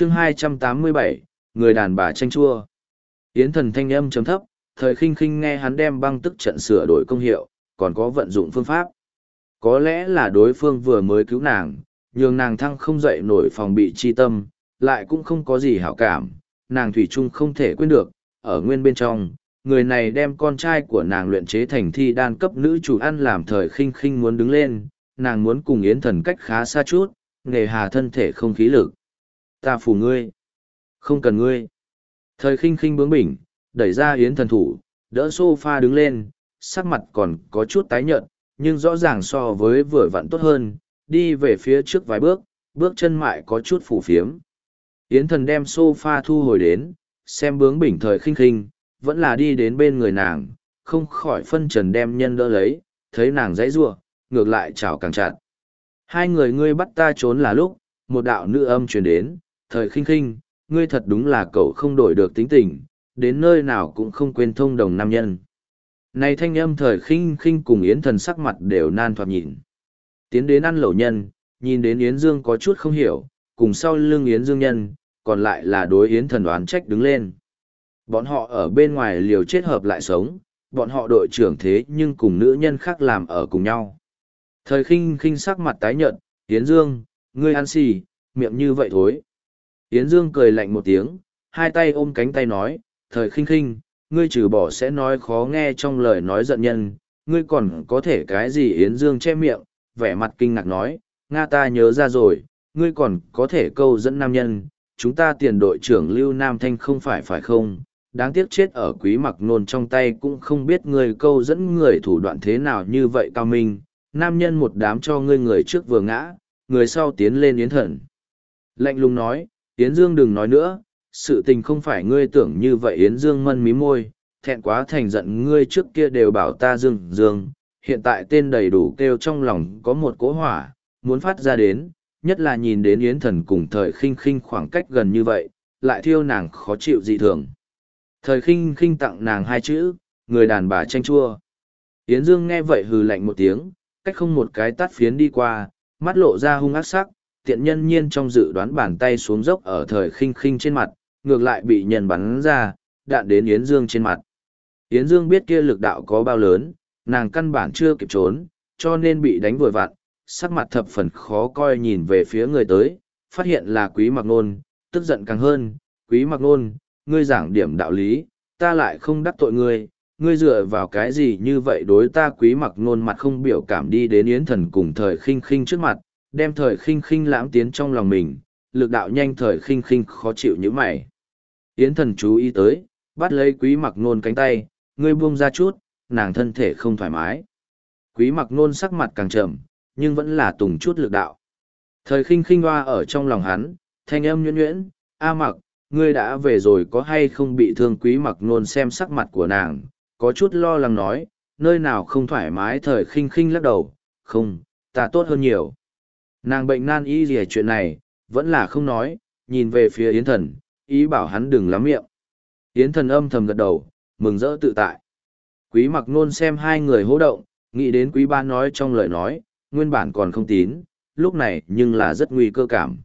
chương 287, người đàn bà tranh chua. Yến thần thanh âm chấm thấp, thời khinh khinh nghe hắn đem băng tức trận sửa đổi công hiệu, còn có vận dụng phương pháp. Có lẽ là đối phương vừa mới cứu nàng, nhường nàng thăng không dậy nổi phòng bị chi tâm, lại cũng không có gì hảo cảm, nàng thủy chung không thể quên được, ở nguyên bên trong, người này đem con trai của nàng luyện chế thành thi đan cấp nữ chủ ăn làm thời khinh khinh muốn đứng lên, nàng muốn cùng Yến thần cách khá xa chút, nghề hà thân thể không khí lực. Ta phù ngươi. Không cần ngươi. Thời khinh khinh bướng bỉnh, đẩy ra Yến thần thủ, đỡ sofa đứng lên, sắc mặt còn có chút tái nhợt, nhưng rõ ràng so với vừa vặn tốt hơn, đi về phía trước vài bước, bước chân mại có chút phủ phiếm. Yến thần đem sofa thu hồi đến, xem bướng bỉnh thời khinh khinh, vẫn là đi đến bên người nàng, không khỏi phân trần đem nhân đỡ lấy, thấy nàng dãy rua, ngược lại chào càng chặt. Hai người ngươi bắt ta trốn là lúc, một đạo nữ âm truyền đến, thời khinh khinh, ngươi thật đúng là cậu không đổi được tính tình, đến nơi nào cũng không quên thông đồng nam nhân. Này thanh âm thời khinh khinh cùng Yến thần sắc mặt đều nan thoạt nhìn. Tiến đến ăn lẩu nhân, nhìn đến Yến Dương có chút không hiểu, cùng sau lưng Yến Dương nhân, còn lại là đối Yến thần đoán trách đứng lên. Bọn họ ở bên ngoài liều chết hợp lại sống, bọn họ đội trưởng thế nhưng cùng nữ nhân khác làm ở cùng nhau. Thời khinh khinh sắc mặt tái nhợt, Yến Dương, ngươi ăn xì, miệng như vậy thối. Yến Dương cười lạnh một tiếng, hai tay ôm cánh tay nói, thời khinh khinh, ngươi trừ bỏ sẽ nói khó nghe trong lời nói giận nhân, ngươi còn có thể cái gì Yến Dương che miệng, vẻ mặt kinh ngạc nói, Nga ta nhớ ra rồi, ngươi còn có thể câu dẫn nam nhân, chúng ta tiền đội trưởng Lưu Nam Thanh không phải phải không, đáng tiếc chết ở quý mặc nôn trong tay cũng không biết người câu dẫn người thủ đoạn thế nào như vậy cao minh, nam nhân một đám cho ngươi người trước vừa ngã, người sau tiến lên yến thần. Lạnh lùng nói, Yến Dương đừng nói nữa, sự tình không phải ngươi tưởng như vậy Yến Dương mân mí môi, thẹn quá thành giận ngươi trước kia đều bảo ta Dương Dương, hiện tại tên đầy đủ kêu trong lòng có một cỗ hỏa, muốn phát ra đến, nhất là nhìn đến Yến thần cùng thời khinh khinh khoảng cách gần như vậy, lại thiêu nàng khó chịu dị thường. Thời khinh khinh tặng nàng hai chữ, người đàn bà tranh chua. Yến Dương nghe vậy hừ lạnh một tiếng, cách không một cái tát phiến đi qua, mắt lộ ra hung ác sắc, tiện nhân nhiên trong dự đoán bàn tay xuống dốc ở thời khinh khinh trên mặt, ngược lại bị nhân bắn ra, đạn đến Yến Dương trên mặt. Yến Dương biết kia lực đạo có bao lớn, nàng căn bản chưa kịp trốn, cho nên bị đánh vội vặn, sắc mặt thập phần khó coi nhìn về phía người tới, phát hiện là quý mặc nôn, tức giận càng hơn, quý mặc nôn, ngươi giảng điểm đạo lý, ta lại không đắc tội ngươi, ngươi dựa vào cái gì như vậy đối ta quý mặc nôn mặt không biểu cảm đi đến yến thần cùng thời khinh khinh trước mặt, đem thời khinh khinh lãm tiến trong lòng mình, lực đạo nhanh thời khinh khinh khó chịu như mày. Yến thần chú ý tới, bắt lấy quý mặc nôn cánh tay, ngươi buông ra chút, nàng thân thể không thoải mái. Quý mặc nôn sắc mặt càng trầm, nhưng vẫn là tùng chút lực đạo. Thời khinh khinh hoa ở trong lòng hắn, thanh âm nhuyễn nhuyễn, A mặc, ngươi đã về rồi có hay không bị thương quý mặc nôn xem sắc mặt của nàng, có chút lo lắng nói, nơi nào không thoải mái thời khinh khinh lắc đầu, không, ta tốt hơn nhiều. Nàng bệnh nan y gì chuyện này, vẫn là không nói, nhìn về phía Yến thần, ý bảo hắn đừng lắm miệng. Yến thần âm thầm gật đầu, mừng rỡ tự tại. Quý mặc nôn xem hai người hô động, nghĩ đến quý ba nói trong lời nói, nguyên bản còn không tín, lúc này nhưng là rất nguy cơ cảm.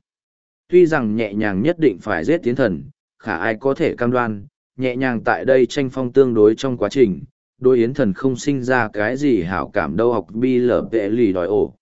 Tuy rằng nhẹ nhàng nhất định phải giết tiến thần, khả ai có thể cam đoan, nhẹ nhàng tại đây tranh phong tương đối trong quá trình, đôi yến thần không sinh ra cái gì hảo cảm đâu học bi lở vệ lì đòi ổ.